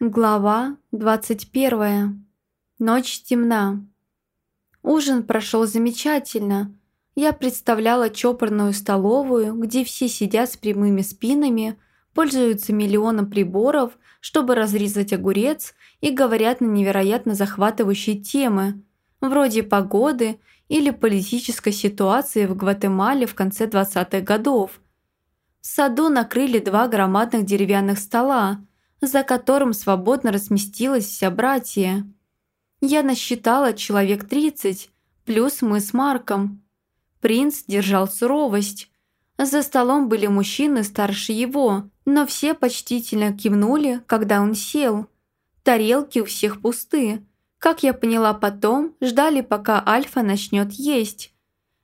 Глава 21. Ночь темна. Ужин прошел замечательно. Я представляла чопорную столовую, где все сидят с прямыми спинами, пользуются миллионом приборов, чтобы разрезать огурец и говорят на невероятно захватывающие темы, вроде погоды или политической ситуации в Гватемале в конце 20-х годов. В саду накрыли два громадных деревянных стола – за которым свободно разместилась вся братья. Я насчитала человек тридцать, плюс мы с Марком. Принц держал суровость. За столом были мужчины старше его, но все почтительно кивнули, когда он сел. Тарелки у всех пусты. Как я поняла потом, ждали, пока Альфа начнет есть.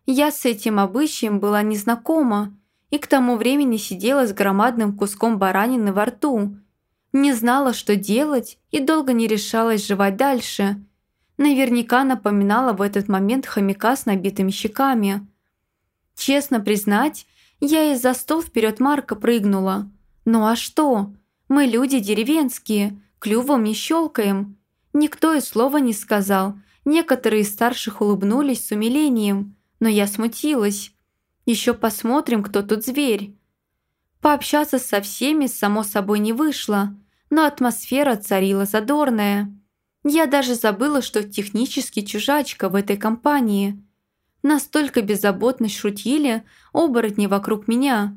Я с этим обычаем была незнакома и к тому времени сидела с громадным куском баранины во рту – не знала, что делать и долго не решалась жевать дальше. Наверняка напоминала в этот момент хомяка с набитыми щеками. Честно признать, я из-за стол вперед Марка прыгнула. Ну а что? Мы люди деревенские, клювом не щелкаем. Никто и слова не сказал. Некоторые из старших улыбнулись с умилением, но я смутилась. Еще посмотрим, кто тут зверь. Пообщаться со всеми, само собой, не вышло, но атмосфера царила задорная. Я даже забыла, что технически чужачка в этой компании. Настолько беззаботно шутили оборотни вокруг меня.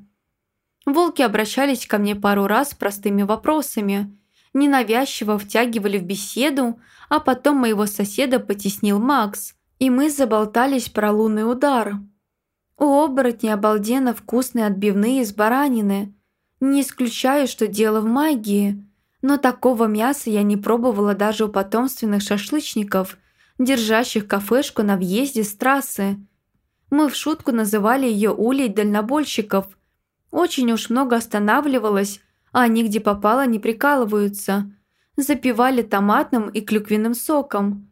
Волки обращались ко мне пару раз простыми вопросами, ненавязчиво втягивали в беседу, а потом моего соседа потеснил Макс, и мы заболтались про лунный удар – у оборотни обалденно вкусные отбивные из баранины. Не исключаю, что дело в магии, но такого мяса я не пробовала даже у потомственных шашлычников, держащих кафешку на въезде с трассы. Мы в шутку называли ее улей дальнобойщиков. Очень уж много останавливалась, а они где попало не прикалываются. Запивали томатным и клюквенным соком.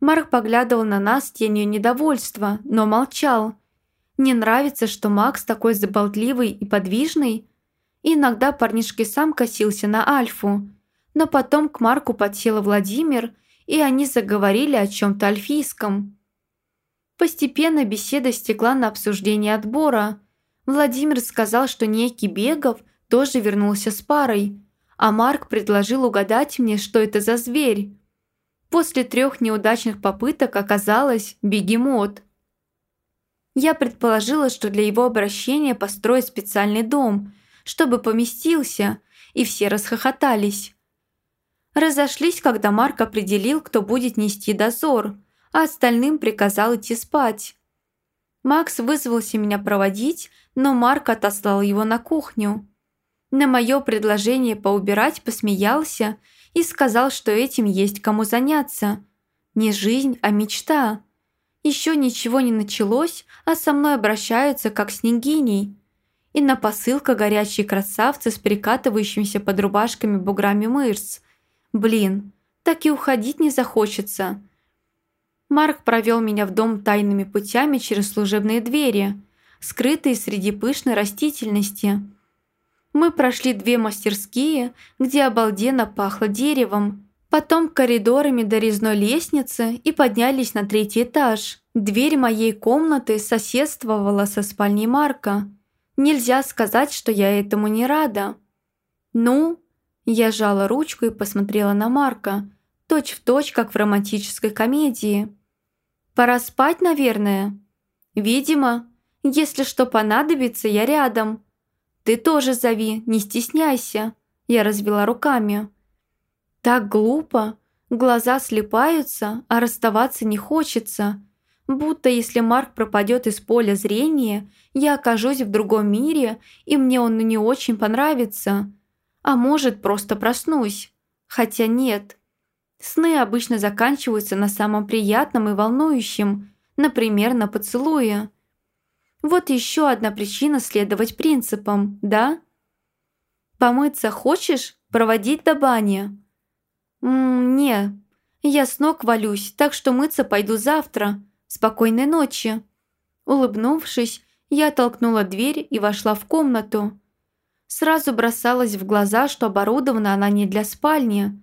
Марк поглядывал на нас тенью недовольства, но молчал – мне нравится, что Макс такой заболтливый и подвижный. Иногда парнишки сам косился на Альфу. Но потом к Марку подсела Владимир, и они заговорили о чем-то альфийском. Постепенно беседа стекла на обсуждение отбора. Владимир сказал, что некий Бегов тоже вернулся с парой, а Марк предложил угадать мне, что это за зверь. После трех неудачных попыток оказалось бегемот – я предположила, что для его обращения построят специальный дом, чтобы поместился, и все расхохотались. Разошлись, когда Марк определил, кто будет нести дозор, а остальным приказал идти спать. Макс вызвался меня проводить, но Марк отослал его на кухню. На мое предложение поубирать посмеялся и сказал, что этим есть кому заняться. Не жизнь, а мечта. Еще ничего не началось, а со мной обращаются как с княгиней. И на посылка горячие красавцы с перекатывающимися под рубашками буграми мышц. Блин, так и уходить не захочется. Марк провел меня в дом тайными путями через служебные двери, скрытые среди пышной растительности. Мы прошли две мастерские, где обалденно пахло деревом, потом коридорами до резной лестницы и поднялись на третий этаж. Дверь моей комнаты соседствовала со спальней Марка. Нельзя сказать, что я этому не рада. «Ну?» Я сжала ручку и посмотрела на Марка, точь в точь, как в романтической комедии. «Пора спать, наверное?» «Видимо. Если что понадобится, я рядом». «Ты тоже зови, не стесняйся», я развела руками. Так глупо. Глаза слепаются, а расставаться не хочется. Будто если Марк пропадет из поля зрения, я окажусь в другом мире, и мне он не очень понравится. А может, просто проснусь. Хотя нет. Сны обычно заканчиваются на самом приятном и волнующем, например, на поцелуе. Вот еще одна причина следовать принципам, да? Помыться хочешь? Проводить до бани? «Ммм, не. Я с ног валюсь, так что мыться пойду завтра. Спокойной ночи». Улыбнувшись, я толкнула дверь и вошла в комнату. Сразу бросалось в глаза, что оборудована она не для спальни.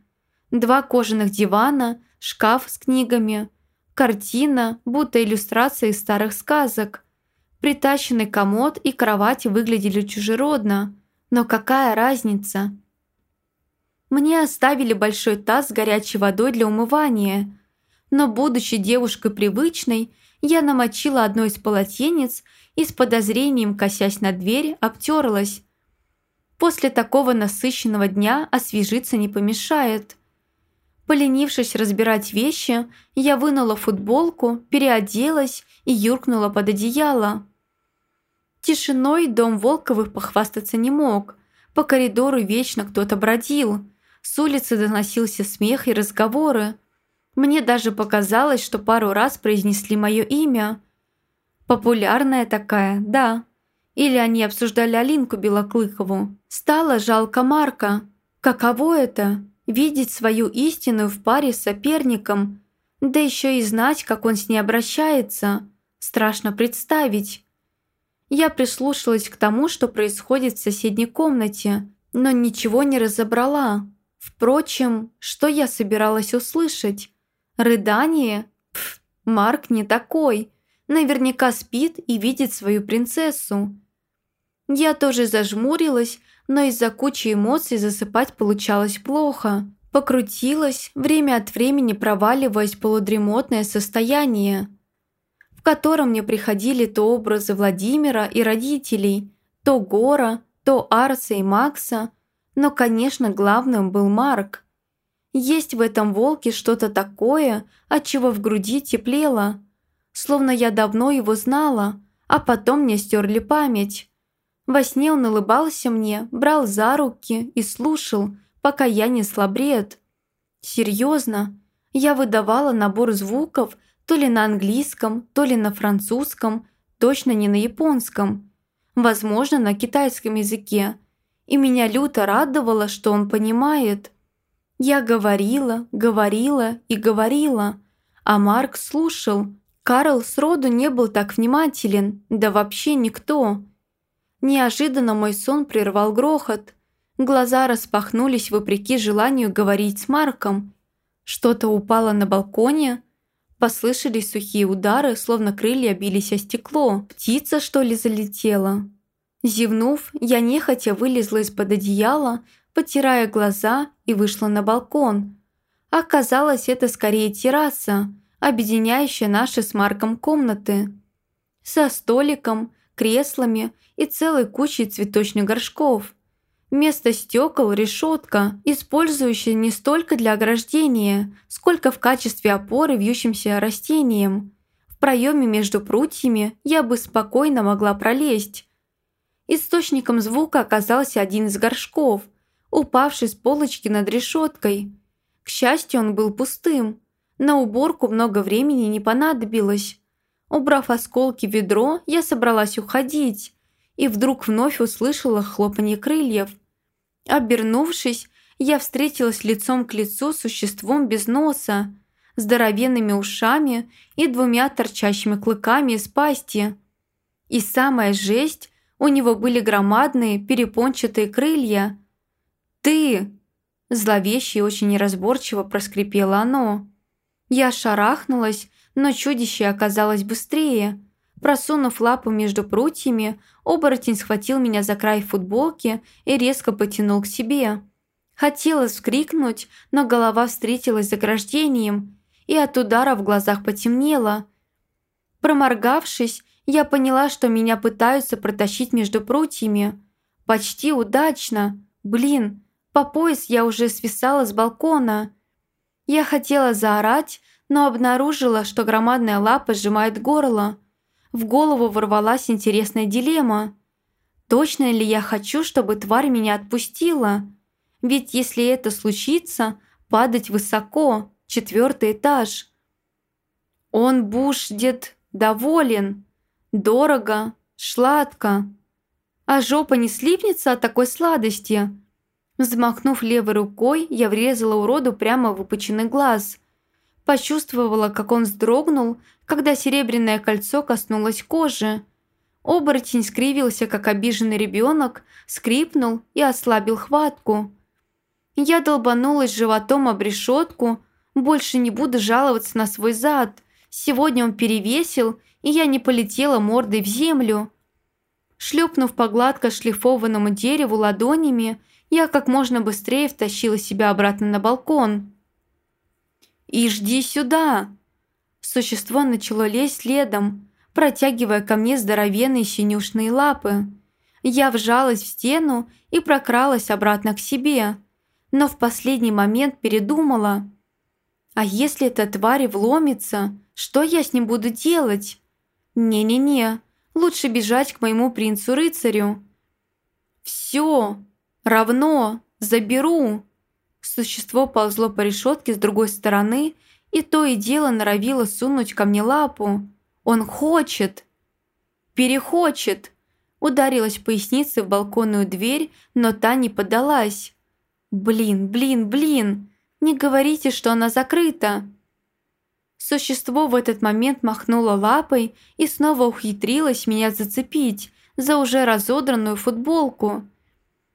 Два кожаных дивана, шкаф с книгами, картина, будто иллюстрация из старых сказок. Притащенный комод и кровать выглядели чужеродно. Но какая разница? Мне оставили большой таз с горячей водой для умывания. Но, будучи девушкой привычной, я намочила одно из полотенец и с подозрением, косясь на дверь, обтерлась. После такого насыщенного дня освежиться не помешает. Поленившись разбирать вещи, я вынула футболку, переоделась и юркнула под одеяло. Тишиной дом Волковых похвастаться не мог. По коридору вечно кто-то бродил. С улицы доносился смех и разговоры. Мне даже показалось, что пару раз произнесли мое имя. Популярная такая, да. Или они обсуждали Алинку Белоклыкову. Стало жалко Марка. Каково это – видеть свою истину в паре с соперником, да еще и знать, как он с ней обращается. Страшно представить. Я прислушалась к тому, что происходит в соседней комнате, но ничего не разобрала. Впрочем, что я собиралась услышать? Рыдание? Пф, Марк не такой. Наверняка спит и видит свою принцессу. Я тоже зажмурилась, но из-за кучи эмоций засыпать получалось плохо. Покрутилась, время от времени проваливаясь в полудремотное состояние, в котором мне приходили то образы Владимира и родителей, то Гора, то Арса и Макса, но, конечно, главным был Марк. Есть в этом волке что-то такое, от чего в груди теплело. Словно я давно его знала, а потом мне стерли память. Во сне он улыбался мне, брал за руки и слушал, пока я не бред. Серьезно, я выдавала набор звуков то ли на английском, то ли на французском, точно не на японском. Возможно, на китайском языке. И меня люто радовало, что он понимает – я говорила, говорила и говорила, а Марк слушал. Карл сроду не был так внимателен, да вообще никто. Неожиданно мой сон прервал грохот. Глаза распахнулись вопреки желанию говорить с Марком. Что-то упало на балконе. Послышались сухие удары, словно крылья бились о стекло. Птица, что ли, залетела? Зевнув, я нехотя вылезла из-под одеяла, потирая глаза и вышла на балкон. Оказалось, это скорее терраса, объединяющая наши с Марком комнаты. Со столиком, креслами и целой кучей цветочных горшков. Вместо стекол решетка, использующая не столько для ограждения, сколько в качестве опоры вьющимся растениям. В проеме между прутьями я бы спокойно могла пролезть. Источником звука оказался один из горшков – упавший с полочки над решеткой. К счастью, он был пустым. На уборку много времени не понадобилось. Убрав осколки в ведро, я собралась уходить, и вдруг вновь услышала хлопанье крыльев. Обернувшись, я встретилась лицом к лицу с существом без носа, здоровенными ушами и двумя торчащими клыками из пасти. И самая жесть, у него были громадные перепончатые крылья – «Ты!» Зловеще и очень неразборчиво проскрипело оно. Я шарахнулась, но чудище оказалось быстрее. Просунув лапу между прутьями, оборотень схватил меня за край футболки и резко потянул к себе. Хотелось вскрикнуть, но голова встретилась с заграждением, и от удара в глазах потемнело. Проморгавшись, я поняла, что меня пытаются протащить между прутьями. Почти удачно. Блин, по пояс я уже свисала с балкона. Я хотела заорать, но обнаружила, что громадная лапа сжимает горло. В голову ворвалась интересная дилемма. Точно ли я хочу, чтобы тварь меня отпустила? Ведь если это случится, падать высоко, четвертый этаж. Он будет доволен. Дорого, сладко. А жопа не слипнется от такой сладости – Взмахнув левой рукой, я врезала уроду прямо в выпученный глаз. Почувствовала, как он вздрогнул, когда серебряное кольцо коснулось кожи. Оборотень скривился, как обиженный ребенок, скрипнул и ослабил хватку. Я долбанулась животом об решетку, больше не буду жаловаться на свой зад. Сегодня он перевесил, и я не полетела мордой в землю. Шлепнув по гладко шлифованному дереву ладонями, я как можно быстрее втащила себя обратно на балкон. «И жди сюда!» Существо начало лезть следом, протягивая ко мне здоровенные синюшные лапы. Я вжалась в стену и прокралась обратно к себе, но в последний момент передумала. А если эта тварь вломится, что я с ним буду делать? Не-не-не, лучше бежать к моему принцу-рыцарю. Все, равно, заберу. Существо ползло по решетке с другой стороны и то и дело норовило сунуть ко мне лапу. Он хочет. Перехочет. Ударилась поясницей в балконную дверь, но та не поддалась. Блин, блин, блин. Не говорите, что она закрыта. Существо в этот момент махнуло лапой и снова ухитрилось меня зацепить за уже разодранную футболку.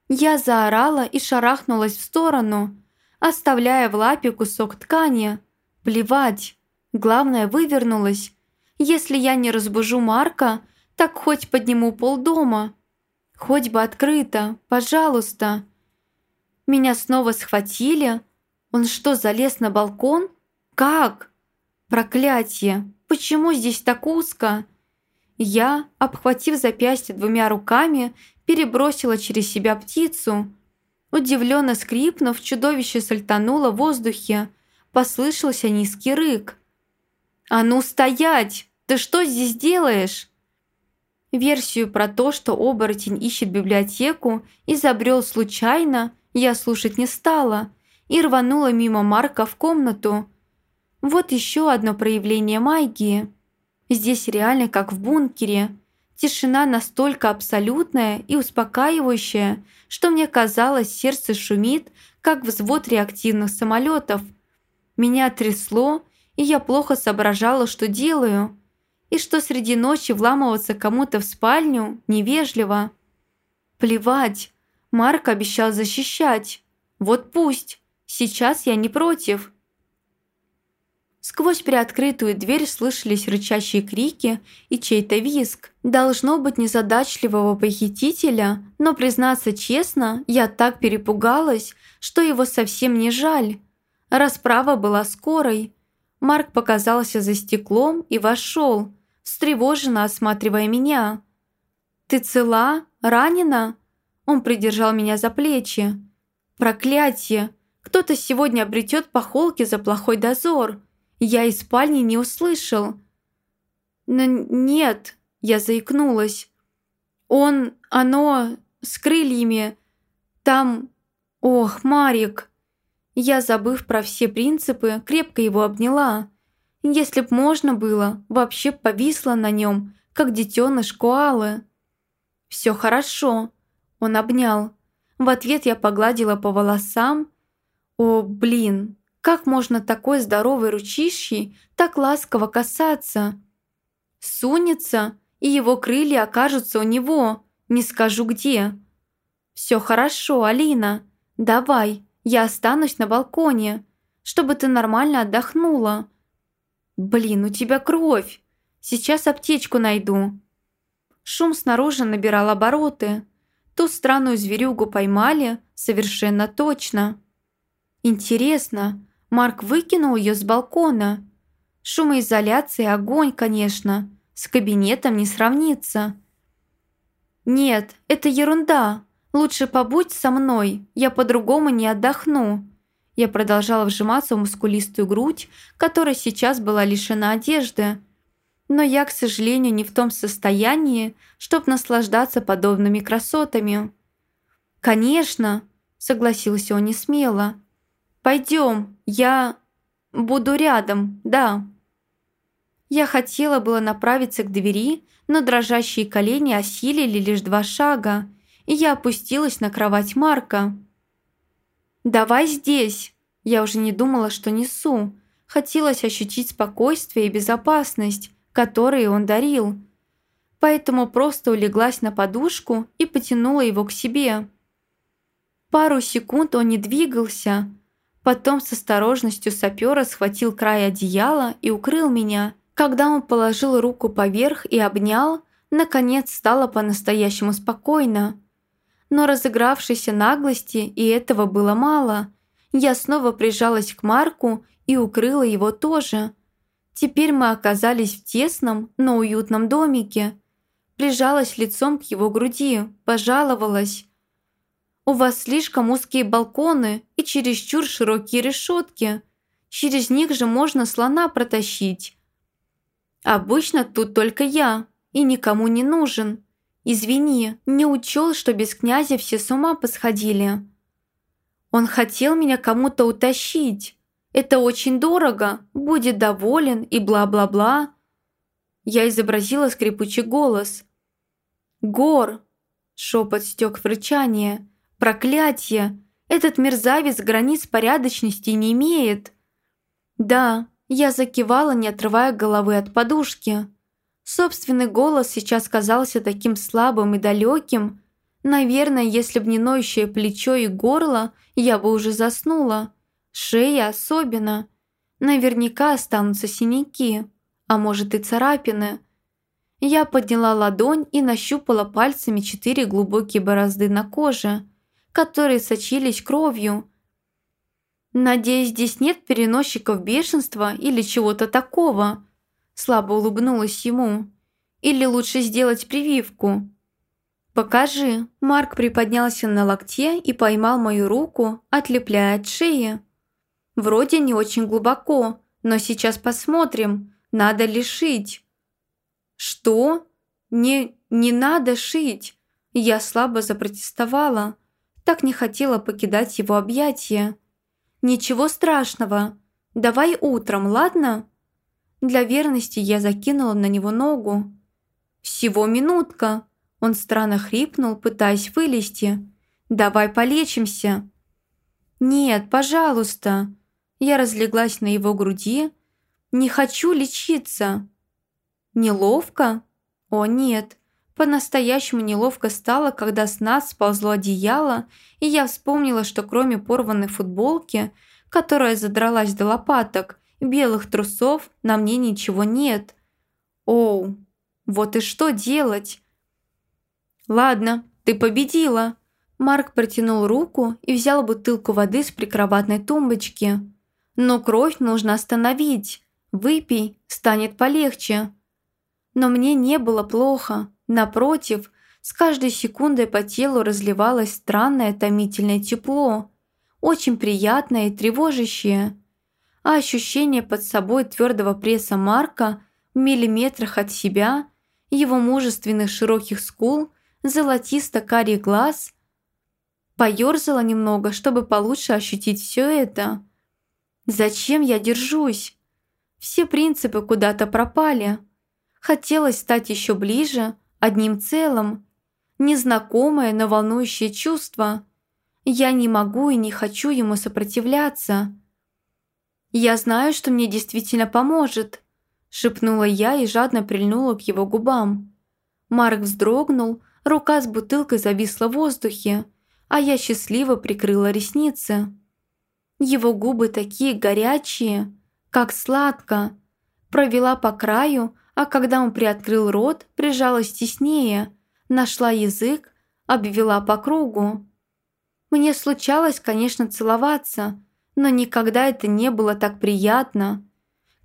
Я заорала и шарахнулась в сторону, оставляя в лапе кусок ткани. Плевать. Главное, вывернулась если я не разбужу Марка, так хоть подниму полдома. Хоть бы открыто, пожалуйста. Меня снова схватили. Он что, залез на балкон? Как? Проклятие! Почему здесь так узко? Я, обхватив запястье двумя руками, перебросила через себя птицу. Удивленно скрипнув, чудовище сальтануло в воздухе. Послышался низкий рык. «А ну стоять! Ты что здесь делаешь?» Версию про то, что оборотень ищет библиотеку, изобрел случайно, я слушать не стала и рванула мимо Марка в комнату. Вот еще одно проявление магии. Здесь реально как в бункере. Тишина настолько абсолютная и успокаивающая, что мне казалось, сердце шумит, как взвод реактивных самолетов. Меня трясло, и я плохо соображала, что делаю. И что среди ночи вламываться кому-то в спальню невежливо. Плевать, Марк обещал защищать. Вот пусть, сейчас я не против. Сквозь приоткрытую дверь слышались рычащие крики и чей-то визг. Должно быть незадачливого похитителя, но, признаться честно, я так перепугалась, что его совсем не жаль. Расправа была скорой, Марк показался за стеклом и вошел, встревоженно осматривая меня. «Ты цела? Ранена?» Он придержал меня за плечи. «Проклятие! Кто-то сегодня обретет по холке за плохой дозор. Я из спальни не услышал». «Но нет», — я заикнулась. «Он, оно, с крыльями. Там... Ох, Марик!» Я, забыв про все принципы, крепко его обняла. Если б можно было, вообще повисла на нем, как детеныш коалы. «Все хорошо», – он обнял. В ответ я погладила по волосам. «О, блин, как можно такой здоровой ручищей так ласково касаться?» Сунется, и его крылья окажутся у него, не скажу где. «Все хорошо, Алина, давай, я останусь на балконе, чтобы ты нормально отдохнула. Блин, у тебя кровь. Сейчас аптечку найду. Шум снаружи набирал обороты. Ту странную зверюгу поймали совершенно точно. Интересно, Марк выкинул ее с балкона. Шумоизоляция огонь, конечно. С кабинетом не сравнится. Нет, это ерунда. «Лучше побудь со мной, я по-другому не отдохну». Я продолжала вжиматься в мускулистую грудь, которая сейчас была лишена одежды. Но я, к сожалению, не в том состоянии, чтобы наслаждаться подобными красотами. «Конечно», — согласился он несмело. «Пойдем, я буду рядом, да». Я хотела было направиться к двери, но дрожащие колени осилили лишь два шага, и я опустилась на кровать Марка. «Давай здесь!» Я уже не думала, что несу. Хотелось ощутить спокойствие и безопасность, которые он дарил. поэтому просто улеглась на подушку и потянула его к себе. Пару секунд он не двигался, потом с осторожностью сапера схватил край одеяла и укрыл меня. Когда он положил руку поверх и обнял, наконец стало по-настоящему спокойно. Но разыгравшейся наглости и этого было мало. Я снова прижалась к Марку и укрыла его тоже. Теперь мы оказались в тесном, но уютном домике. Прижалась лицом к его груди, пожаловалась. «У вас слишком узкие балконы и чересчур широкие решетки. Через них же можно слона протащить. Обычно тут только я, и никому не нужен. Извини, не учел, что без князя все с ума посходили. Он хотел меня кому-то утащить. Это очень дорого, будет доволен и бла-бла-бла. Я изобразила скрипучий голос. «Гор!» Шепот стек в рычание. «Проклятие! Этот мерзавец границ порядочности не имеет!» «Да», я закивала, не отрывая головы от подушки. Собственный голос сейчас казался таким слабым и далеким. Наверное, если б не ноющее плечо и горло, я бы уже заснула. Шея особенно. Наверняка останутся синяки, а может и царапины. Я подняла ладонь и нащупала пальцами четыре глубокие борозды на коже, которые сочились кровью. «Надеюсь, здесь нет переносчиков бешенства или чего-то такого», Слабо улыбнулась ему. «Или лучше сделать прививку?» «Покажи». Марк приподнялся на локте и поймал мою руку, отлепляя от шеи. «Вроде не очень глубоко, но сейчас посмотрим, надо ли шить». «Что? Не, не надо шить!» Я слабо запротестовала. Так не хотела покидать его объятия. «Ничего страшного. Давай утром, ладно?» Для верности я закинула на него ногу. «Всего минутка!» Он странно хрипнул, пытаясь вылезти. «Давай полечимся!» «Нет, пожалуйста!» Я разлеглась на его груди. «Не хочу лечиться!» «Неловко?» «О, нет!» По-настоящему неловко стало, когда с нас сползло одеяло, и я вспомнила, что кроме порванной футболки, которая задралась до лопаток, белых трусов на мне ничего нет. Оу, вот и что делать? Ладно, ты победила. Марк протянул руку и взял бутылку воды с прикроватной тумбочки. Но кровь нужно остановить. Выпей, станет полегче. Но мне не было плохо. Напротив, с каждой секундой по телу разливалось странное томительное тепло. Очень приятное и тревожащее а ощущение под собой твердого пресса Марка в миллиметрах от себя, его мужественных широких скул, золотисто-карий глаз. Поёрзала немного, чтобы получше ощутить все это. Зачем я держусь? Все принципы куда-то пропали. Хотелось стать еще ближе, одним целым. Незнакомое, но волнующее чувство. Я не могу и не хочу ему сопротивляться. «Я знаю, что мне действительно поможет», – шепнула я и жадно прильнула к его губам. Марк вздрогнул, рука с бутылкой зависла в воздухе, а я счастливо прикрыла ресницы. Его губы такие горячие, как сладко. Провела по краю, а когда он приоткрыл рот, прижалась теснее, нашла язык, обвела по кругу. Мне случалось, конечно, целоваться, но никогда это не было так приятно.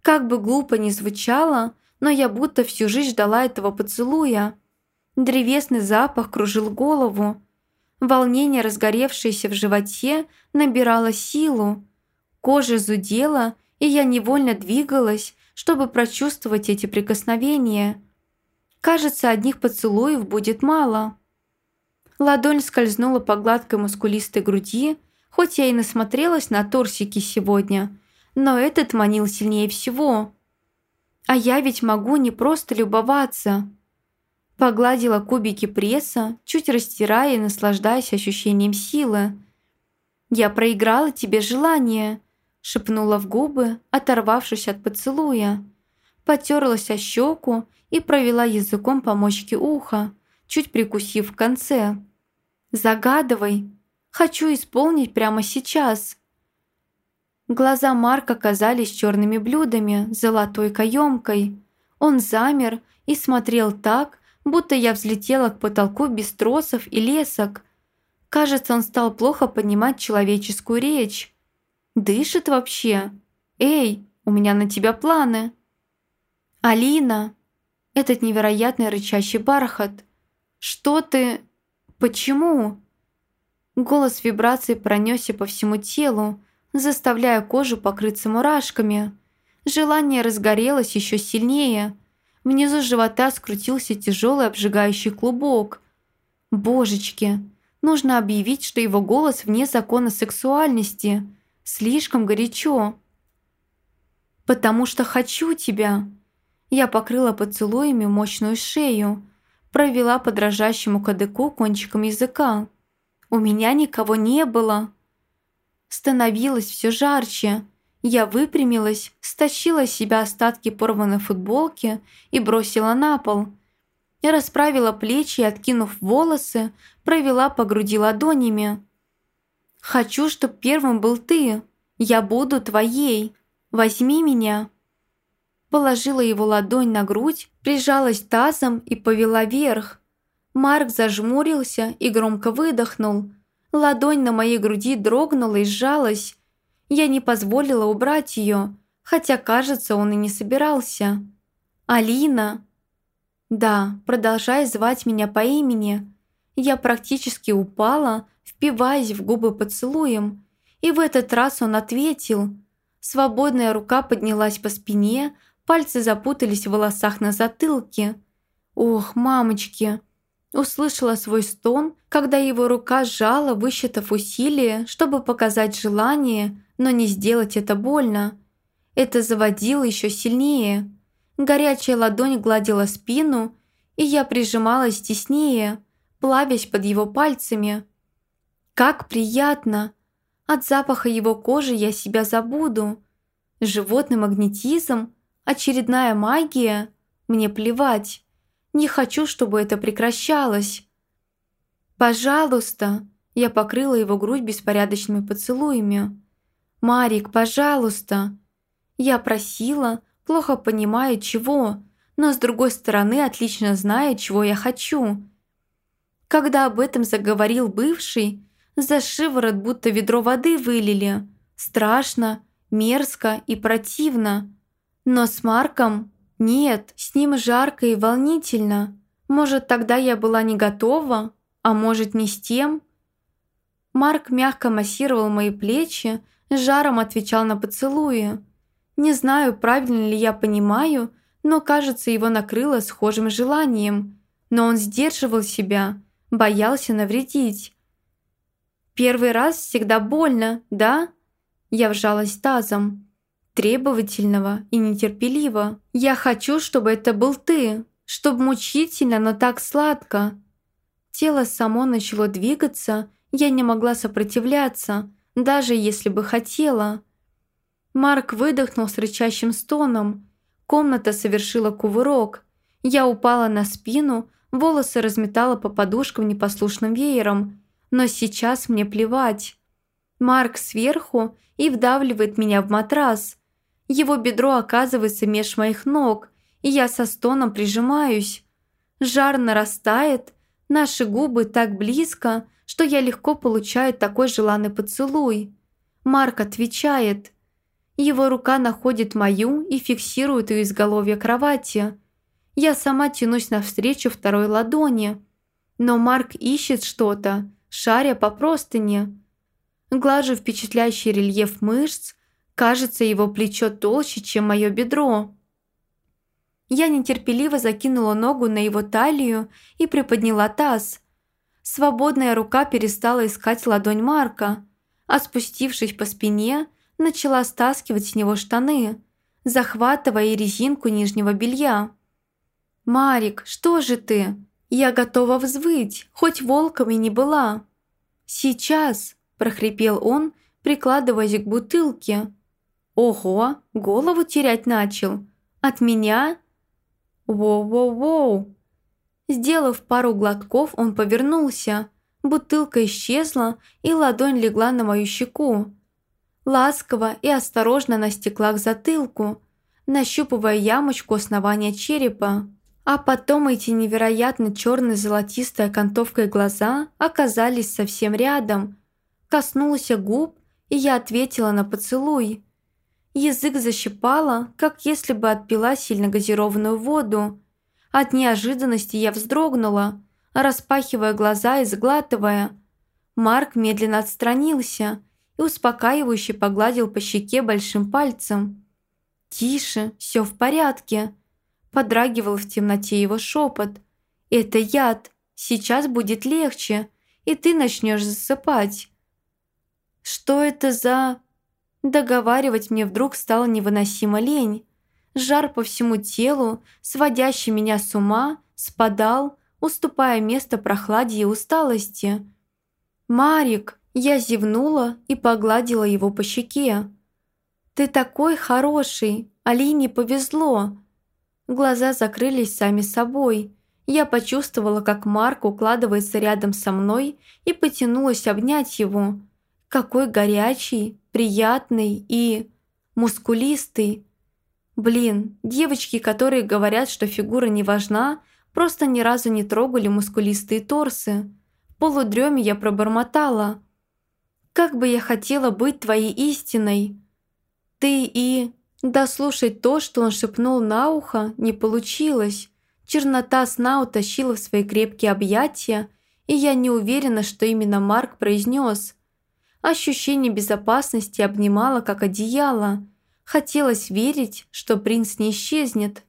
Как бы глупо ни звучало, но я будто всю жизнь ждала этого поцелуя. Древесный запах кружил голову. Волнение, разгоревшееся в животе, набирало силу. Кожа зудела, и я невольно двигалась, чтобы прочувствовать эти прикосновения. Кажется, одних поцелуев будет мало. Ладонь скользнула по гладкой мускулистой груди, Хоть я и насмотрелась на торсики сегодня, но этот манил сильнее всего. А я ведь могу не просто любоваться. Погладила кубики пресса, чуть растирая и наслаждаясь ощущением силы. «Я проиграла тебе желание», – шепнула в губы, оторвавшись от поцелуя. потерлась о щеку и провела языком по мочке уха, чуть прикусив в конце. «Загадывай. Хочу исполнить прямо сейчас». Глаза Марка казались черными блюдами с золотой каемкой. Он замер и смотрел так, будто я взлетела к потолку без тросов и лесок. Кажется, он стал плохо понимать человеческую речь. Дышит вообще. «Эй, у меня на тебя планы!» «Алина!» Этот невероятный рычащий бархат. «Что ты... Почему?» Голос вибрации пронесся по всему телу, заставляя кожу покрыться мурашками. Желание разгорелось еще сильнее. Внизу живота скрутился тяжелый обжигающий клубок. «Божечки!» Нужно объявить, что его голос вне закона сексуальности. Слишком горячо. «Потому что хочу тебя!» Я покрыла поцелуями мощную шею, провела по дрожащему кадыку кончиком языка. «У меня никого не было!» Становилось все жарче. Я выпрямилась, стащила с себя остатки порванной футболки и бросила на пол. Я расправила плечи и, откинув волосы, провела по груди ладонями. «Хочу, чтоб первым был ты. Я буду твоей. Возьми меня». Положила его ладонь на грудь, прижалась тазом и повела вверх. Марк зажмурился и громко выдохнул. Ладонь на моей груди дрогнула и сжалась. Я не позволила убрать ее, хотя, кажется, он и не собирался. «Алина!» «Да, продолжай звать меня по имени», я практически упала, впиваясь в губы поцелуем, и в этот раз он ответил. Свободная рука поднялась по спине, пальцы запутались в волосах на затылке. «Ох, мамочки!» Услышала свой стон, когда его рука сжала, высчитав усилие, чтобы показать желание, но не сделать это больно. Это заводило еще сильнее. Горячая ладонь гладила спину, и я прижималась теснее – плавясь под его пальцами. Как приятно! От запаха его кожи я себя забуду. Животный магнетизм, очередная магия. Мне плевать. Не хочу, чтобы это прекращалось. «Пожалуйста!» Я покрыла его грудь беспорядочными поцелуями. «Марик, пожалуйста!» Я просила, плохо понимая чего, но с другой стороны отлично зная, чего я хочу. Когда об этом заговорил бывший, за шиворот будто ведро воды вылили. Страшно, мерзко и противно. Но с Марком нет, с ним жарко и волнительно. Может, тогда я была не готова, а может, не с тем? Марк мягко массировал мои плечи, жаром отвечал на поцелуи. Не знаю, правильно ли я понимаю, но, кажется, его накрыло схожим желанием. Но он сдерживал себя – боялся навредить. «Первый раз всегда больно, да?» Я вжалась тазом. Требовательного и нетерпеливо. «Я хочу, чтобы это был ты, чтобы мучительно, но так сладко». Тело само начало двигаться, я не могла сопротивляться, даже если бы хотела. Марк выдохнул с рычащим стоном. Комната совершила кувырок. Я упала на спину, волосы разметала по подушкам непослушным веером, но сейчас мне плевать. Марк сверху и вдавливает меня в матрас. Его бедро оказывается меж моих ног, и я со стоном прижимаюсь. Жар нарастает, наши губы так близко, что я легко получаю такой желанный поцелуй. Марк отвечает. Его рука находит мою и фиксирует у изголовья кровати – я сама тянусь навстречу второй ладони. Но Марк ищет что-то, шаря по простыне. Глажу впечатляющий рельеф мышц, кажется, его плечо толще, чем мое бедро. Я нетерпеливо закинула ногу на его талию и приподняла таз. Свободная рука перестала искать ладонь Марка, а спустившись по спине, начала стаскивать с него штаны, захватывая и резинку нижнего белья. «Марик, что же ты? Я готова взвыть, хоть волком и не была». «Сейчас», – прохрипел он, прикладываясь к бутылке. «Ого, голову терять начал. От меня? Воу-воу-воу. Сделав пару глотков, он повернулся. Бутылка исчезла, и ладонь легла на мою щеку. Ласково и осторожно настекла к затылку, нащупывая ямочку основания черепа. А потом эти невероятно черные золотистые окантовкой глаза оказались совсем рядом. Коснулся губ, и я ответила на поцелуй. Язык защипала, как если бы отпила сильно газированную воду. От неожиданности я вздрогнула, распахивая глаза и сглатывая. Марк медленно отстранился и успокаивающе погладил по щеке большим пальцем. «Тише, все в порядке», – подрагивал в темноте его шепот. «Это яд, сейчас будет легче, и ты начнешь засыпать». «Что это за...» Договаривать мне вдруг стало невыносимо лень. Жар по всему телу, сводящий меня с ума, спадал, уступая место прохладе и усталости. «Марик!» Я зевнула и погладила его по щеке. «Ты такой хороший! Алине повезло!» Глаза закрылись сами собой. Я почувствовала, как Марк укладывается рядом со мной и потянулась обнять его. Какой горячий, приятный и... мускулистый. Блин, девочки, которые говорят, что фигура не важна, просто ни разу не трогали мускулистые торсы. В полудреме я пробормотала. «Как бы я хотела быть твоей истиной!» «Ты и...» Дослушать то, что он шепнул на ухо, не получилось. Чернота сна утащила в свои крепкие объятия, и я не уверена, что именно Марк произнес. Ощущение безопасности обнимало, как одеяло. Хотелось верить, что принц не исчезнет,